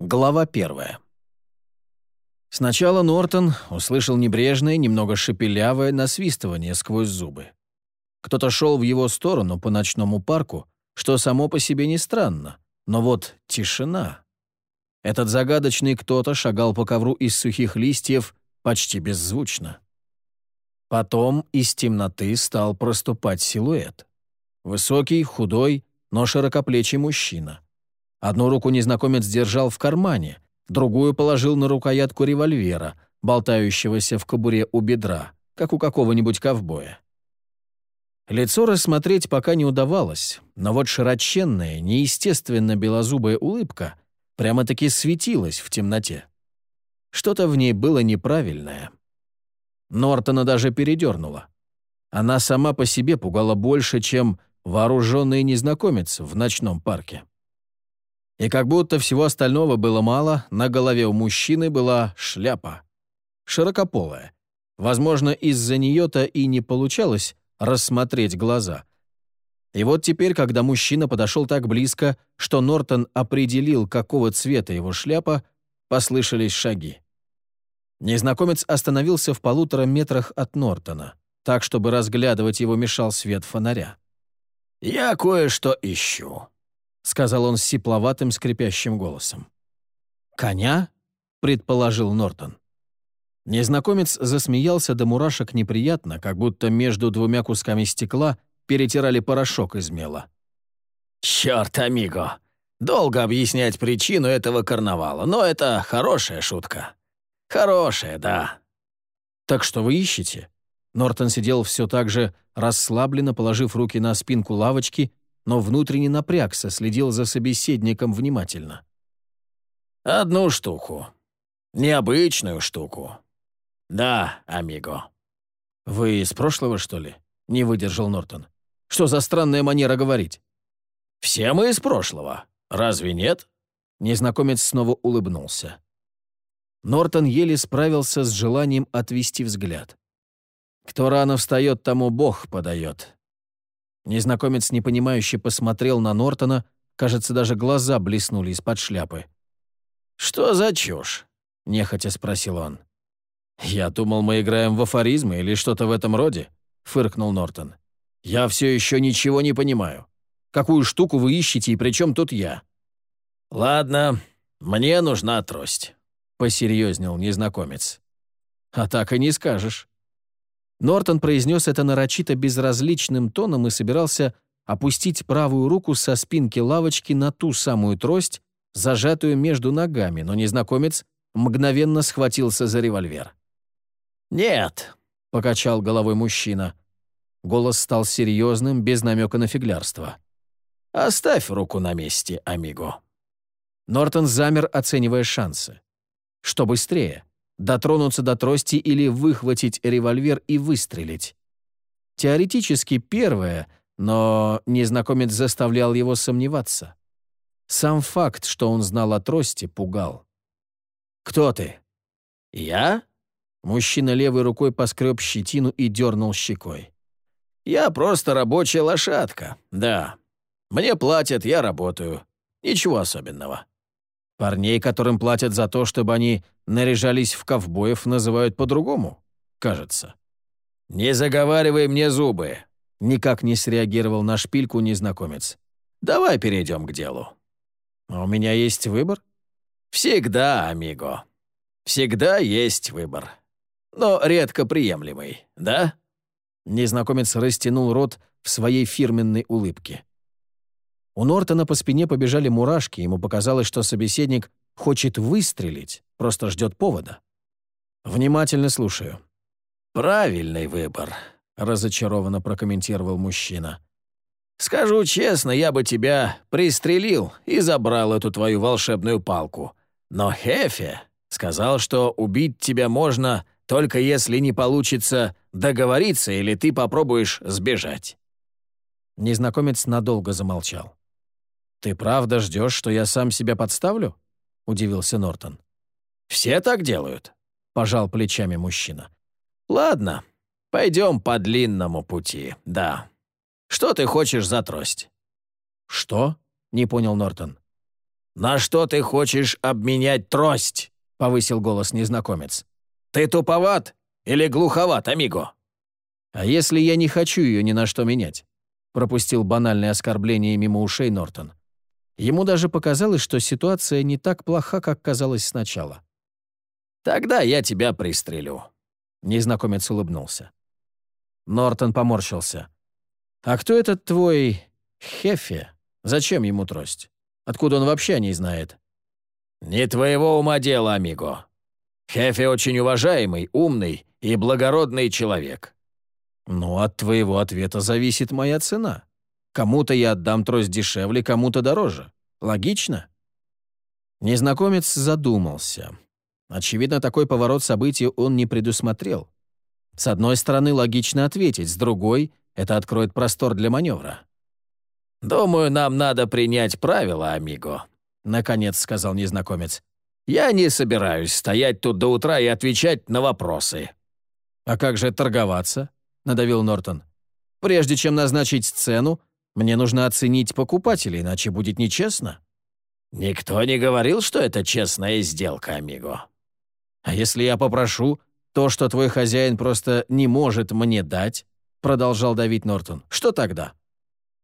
Глава первая. Сначала Нортон услышал небрежное, немного шепелявое насвистывание сквозь зубы. Кто-то шел в его сторону по ночному парку, что само по себе не странно, но вот тишина. Этот загадочный кто-то шагал по ковру из сухих листьев почти беззвучно. Потом из темноты стал проступать силуэт. Высокий, худой, но широкоплечий мужчина. Одну руку незнакомец держал в кармане, другую положил на рукоятку револьвера, болтающегося в кобуре у бедра, как у какого-нибудь ковбоя. Лицо рассмотреть пока не удавалось, но вот широченная, неестественно белозубая улыбка прямо-таки светилась в темноте. Что-то в ней было неправильное. Нортона даже передернула. Она сама по себе пугала больше, чем вооруженный незнакомец в ночном парке. И как будто всего остального было мало, на голове у мужчины была шляпа. Широкополая. Возможно, из-за нее-то и не получалось рассмотреть глаза. И вот теперь, когда мужчина подошел так близко, что Нортон определил, какого цвета его шляпа, послышались шаги. Незнакомец остановился в полутора метрах от Нортона, так, чтобы разглядывать его мешал свет фонаря. «Я кое-что ищу», — сказал он с сипловатым скрипящим голосом. «Коня?» — предположил Нортон. Незнакомец засмеялся до мурашек неприятно, как будто между двумя кусками стекла перетирали порошок из мела. «Чёрт, амиго! Долго объяснять причину этого карнавала, но это хорошая шутка. Хорошая, да». «Так что вы ищете?» Нортон сидел все так же расслабленно, положив руки на спинку лавочки но внутренне напрягся, следил за собеседником внимательно. «Одну штуку. Необычную штуку. Да, амиго». «Вы из прошлого, что ли?» — не выдержал Нортон. «Что за странная манера говорить?» «Все мы из прошлого. Разве нет?» Незнакомец снова улыбнулся. Нортон еле справился с желанием отвести взгляд. «Кто рано встает, тому Бог подает», Незнакомец непонимающе посмотрел на Нортона, кажется, даже глаза блеснули из-под шляпы. «Что за чушь?» — нехотя спросил он. «Я думал, мы играем в афоризмы или что-то в этом роде», — фыркнул Нортон. «Я все еще ничего не понимаю. Какую штуку вы ищете и при чем тут я?» «Ладно, мне нужна трость», — посерьезнел незнакомец. «А так и не скажешь». Нортон произнес это нарочито безразличным тоном и собирался опустить правую руку со спинки лавочки на ту самую трость, зажатую между ногами, но незнакомец мгновенно схватился за револьвер. «Нет», — покачал головой мужчина. Голос стал серьезным, без намека на фиглярство. «Оставь руку на месте, амиго». Нортон замер, оценивая шансы. Что быстрее? Дотронуться до трости или выхватить револьвер и выстрелить. Теоретически первое, но незнакомец заставлял его сомневаться. Сам факт, что он знал о трости, пугал. «Кто ты?» «Я?» Мужчина левой рукой поскреб щетину и дернул щекой. «Я просто рабочая лошадка, да. Мне платят, я работаю. Ничего особенного». Парней, которым платят за то, чтобы они наряжались в ковбоев, называют по-другому, кажется. «Не заговаривай мне зубы», — никак не среагировал на шпильку незнакомец. «Давай перейдем к делу». «А у меня есть выбор?» «Всегда, амиго. Всегда есть выбор. Но редко приемлемый, да?» Незнакомец растянул рот в своей фирменной улыбке. У Нортона по спине побежали мурашки, ему показалось, что собеседник хочет выстрелить, просто ждет повода. «Внимательно слушаю». «Правильный выбор», — разочарованно прокомментировал мужчина. «Скажу честно, я бы тебя пристрелил и забрал эту твою волшебную палку. Но Хефе сказал, что убить тебя можно, только если не получится договориться или ты попробуешь сбежать». Незнакомец надолго замолчал. «Ты правда ждешь, что я сам себя подставлю?» — удивился Нортон. «Все так делают», — пожал плечами мужчина. «Ладно, пойдем по длинному пути, да. Что ты хочешь за трость?» «Что?» — не понял Нортон. «На что ты хочешь обменять трость?» — повысил голос незнакомец. «Ты туповат или глуховат, амиго?» «А если я не хочу ее ни на что менять?» — пропустил банальное оскорбление мимо ушей Нортон. Ему даже показалось, что ситуация не так плоха, как казалось сначала. «Тогда я тебя пристрелю», — незнакомец улыбнулся. Нортон поморщился. «А кто этот твой Хефе? Зачем ему трость? Откуда он вообще о ней знает?» «Не твоего ума дело, амиго. Хефе очень уважаемый, умный и благородный человек». «Ну, от твоего ответа зависит моя цена. Кому-то я отдам трость дешевле, кому-то дороже. Логично?» Незнакомец задумался. Очевидно, такой поворот событий он не предусмотрел. С одной стороны, логично ответить, с другой — это откроет простор для маневра. «Думаю, нам надо принять правила, амиго», — наконец сказал незнакомец. «Я не собираюсь стоять тут до утра и отвечать на вопросы». «А как же торговаться?» — надавил Нортон. «Прежде чем назначить цену, мне нужно оценить покупателя, иначе будет нечестно». «Никто не говорил, что это честная сделка, амиго». «А если я попрошу то, что твой хозяин просто не может мне дать?» Продолжал давить Нортон. «Что тогда?»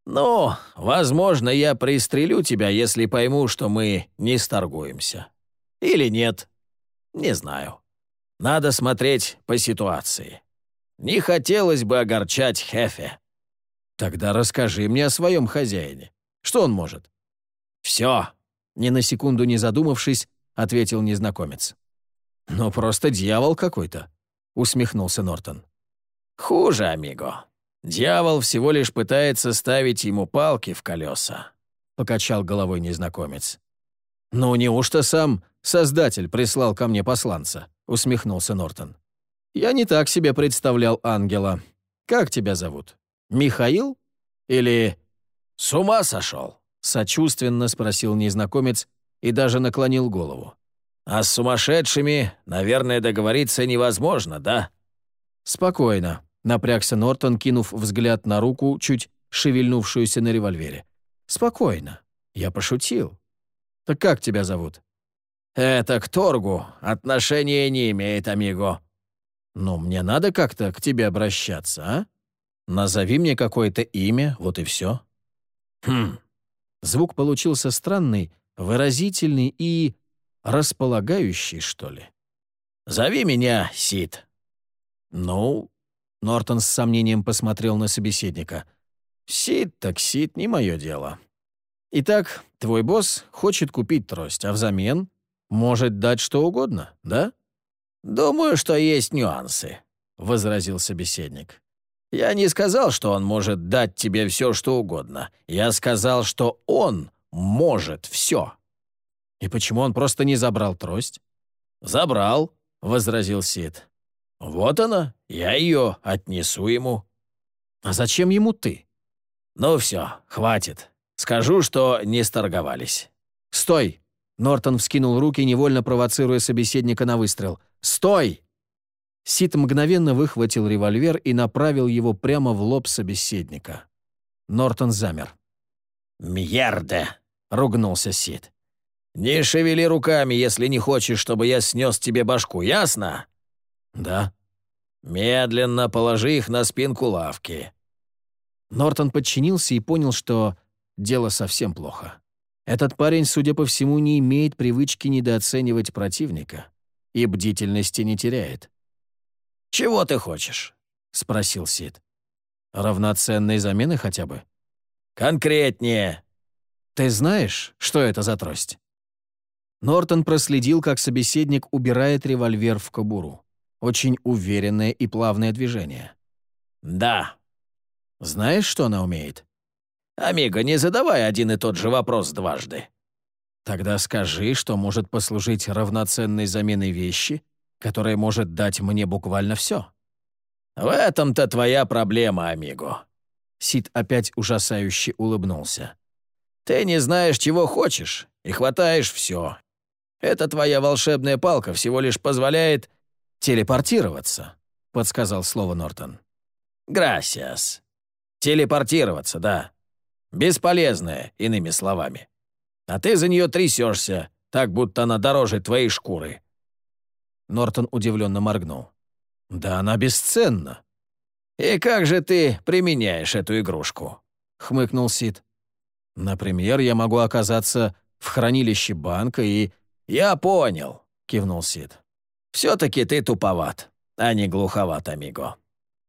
«Ну, возможно, я пристрелю тебя, если пойму, что мы не сторгуемся. Или нет. Не знаю. Надо смотреть по ситуации. Не хотелось бы огорчать Хефе». «Тогда расскажи мне о своем хозяине. Что он может?» «Все», — ни на секунду не задумавшись, ответил незнакомец. «Ну, просто дьявол какой-то», — усмехнулся Нортон. «Хуже, амиго. Дьявол всего лишь пытается ставить ему палки в колеса», — покачал головой незнакомец. «Ну, неужто сам Создатель прислал ко мне посланца?» — усмехнулся Нортон. «Я не так себе представлял ангела. Как тебя зовут? Михаил? Или...» «С ума сошел?» — сочувственно спросил незнакомец и даже наклонил голову. «А с сумасшедшими, наверное, договориться невозможно, да?» «Спокойно», — напрягся Нортон, кинув взгляд на руку, чуть шевельнувшуюся на револьвере. «Спокойно. Я пошутил. Так как тебя зовут?» «Это к торгу отношения не имеет, амиго». «Ну, мне надо как-то к тебе обращаться, а? Назови мне какое-то имя, вот и все». «Хм». Звук получился странный, выразительный и располагающий, что ли. «Зови меня Сид». «Ну...» — Нортон с сомнением посмотрел на собеседника. «Сид так Сид, не мое дело. Итак, твой босс хочет купить трость, а взамен может дать что угодно, да?» «Думаю, что есть нюансы», — возразил собеседник. «Я не сказал, что он может дать тебе все, что угодно. Я сказал, что он может все». «И почему он просто не забрал трость?» «Забрал», — возразил Сид. «Вот она, я ее отнесу ему». «А зачем ему ты?» «Ну все, хватит. Скажу, что не сторговались». «Стой!» Нортон вскинул руки, невольно провоцируя собеседника на выстрел. «Стой!» Сид мгновенно выхватил револьвер и направил его прямо в лоб собеседника. Нортон замер. «Мьерде!» — ругнулся Сид. «Не шевели руками, если не хочешь, чтобы я снес тебе башку, ясно?» «Да». «Медленно положи их на спинку лавки». Нортон подчинился и понял, что дело совсем плохо. Этот парень, судя по всему, не имеет привычки недооценивать противника и бдительности не теряет. «Чего ты хочешь?» — спросил Сид. «Равноценные замены хотя бы?» «Конкретнее». «Ты знаешь, что это за трость?» Нортон проследил, как собеседник убирает револьвер в кобуру. Очень уверенное и плавное движение. «Да». «Знаешь, что она умеет?» «Амиго, не задавай один и тот же вопрос дважды». «Тогда скажи, что может послужить равноценной заменой вещи, которая может дать мне буквально все». «В этом-то твоя проблема, Амиго». Сид опять ужасающе улыбнулся. «Ты не знаешь, чего хочешь, и хватаешь все. Эта твоя волшебная палка всего лишь позволяет телепортироваться», — подсказал слово Нортон. «Грасиас. Телепортироваться, да. Бесполезное, иными словами». А ты за нее трясешься, так будто она дороже твоей шкуры». Нортон удивленно моргнул. «Да она бесценна». «И как же ты применяешь эту игрушку?» — хмыкнул Сид. «Например, я могу оказаться в хранилище банка и...» «Я понял», — кивнул Сид. «Все-таки ты туповат, а не глуховат, амиго.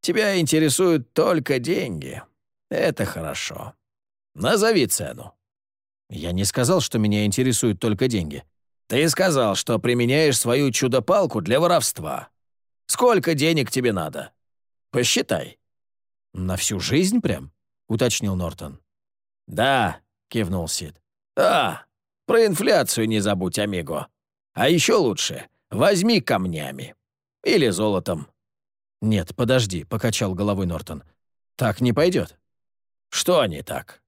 Тебя интересуют только деньги. Это хорошо. Назови цену». «Я не сказал, что меня интересуют только деньги». «Ты сказал, что применяешь свою чудо-палку для воровства. Сколько денег тебе надо? Посчитай». «На всю жизнь прям?» — уточнил Нортон. «Да», — кивнул Сид. «А, про инфляцию не забудь, амиго. А еще лучше, возьми камнями. Или золотом». «Нет, подожди», — покачал головой Нортон. «Так не пойдет». «Что не так?»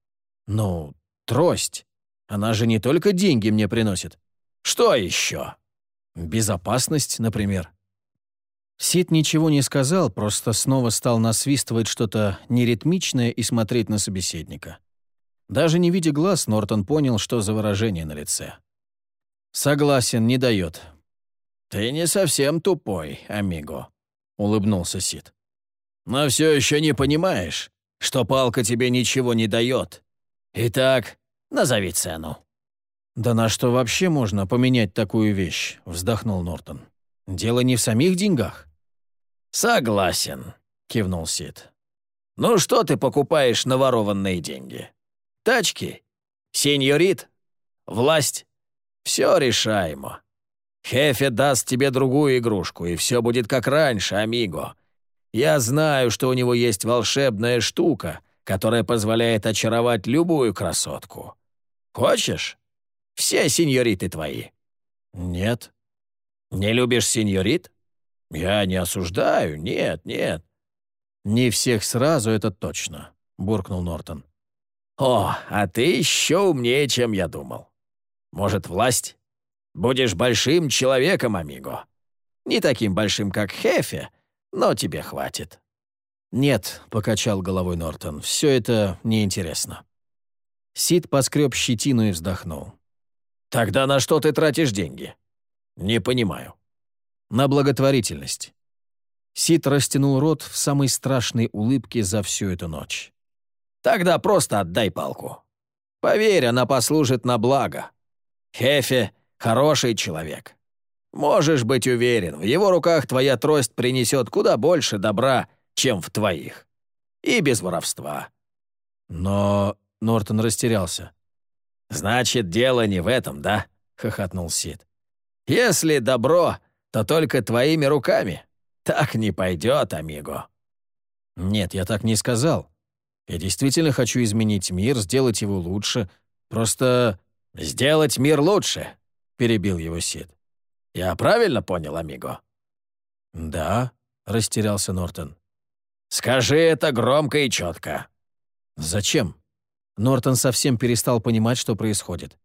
«Ну, трость. Она же не только деньги мне приносит». «Что еще?» «Безопасность, например». Сид ничего не сказал, просто снова стал насвистывать что-то неритмичное и смотреть на собеседника. Даже не видя глаз, Нортон понял, что за выражение на лице. «Согласен, не дает». «Ты не совсем тупой, амиго», — улыбнулся Сид. «Но все еще не понимаешь, что палка тебе ничего не дает. Итак, назови цену». «Да на что вообще можно поменять такую вещь?» — вздохнул Нортон. «Дело не в самих деньгах». «Согласен», — кивнул Сид. «Ну что ты покупаешь на ворованные деньги? Тачки? Сеньорит? Власть? Все решаемо. Хефе даст тебе другую игрушку, и все будет как раньше, амиго. Я знаю, что у него есть волшебная штука, которая позволяет очаровать любую красотку. Хочешь? Все сеньориты твои». «Нет». «Не любишь сеньорит?» «Я не осуждаю, нет, нет». «Не всех сразу, это точно», — буркнул Нортон. «О, а ты еще умнее, чем я думал. Может, власть? Будешь большим человеком, амиго. Не таким большим, как Хефе, но тебе хватит». «Нет», — покачал головой Нортон, — «все это неинтересно». Сид поскреб щетину и вздохнул. «Тогда на что ты тратишь деньги?» «Не понимаю». «На благотворительность». Сид растянул рот в самой страшной улыбке за всю эту ночь. Тогда просто отдай палку. Поверь, она послужит на благо. Хефе — хороший человек. Можешь быть уверен, в его руках твоя трость принесет куда больше добра, чем в твоих. И без воровства. Но Нортон растерялся. «Значит, дело не в этом, да?» — хохотнул Сид. «Если добро, то только твоими руками. Так не пойдет, амиго». «Нет, я так не сказал. Я действительно хочу изменить мир, сделать его лучше. Просто сделать мир лучше», — перебил его Сид. «Я правильно понял, амиго?» «Да», — растерялся Нортон. «Скажи это громко и четко». «Зачем?» Нортон совсем перестал понимать, что происходит.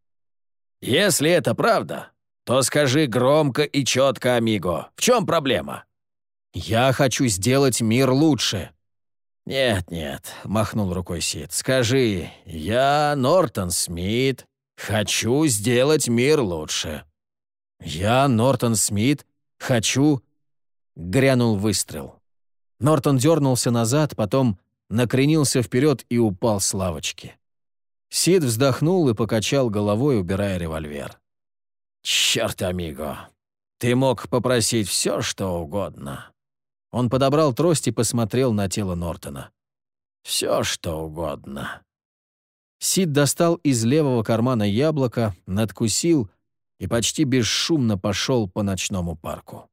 «Если это правда, то скажи громко и четко, амиго. В чем проблема?» «Я хочу сделать мир лучше», «Нет-нет», — махнул рукой Сид, — «скажи, я Нортон Смит, хочу сделать мир лучше». «Я Нортон Смит, хочу...» Грянул выстрел. Нортон дернулся назад, потом накренился вперед и упал с лавочки. Сид вздохнул и покачал головой, убирая револьвер. «Черт, амиго, ты мог попросить все, что угодно. Он подобрал трость и посмотрел на тело Нортона. «Все, что угодно». Сид достал из левого кармана яблоко, надкусил и почти бесшумно пошел по ночному парку.